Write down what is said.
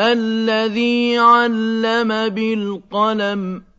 الَّذِي عَلَّمَ بِالْقَلَمِ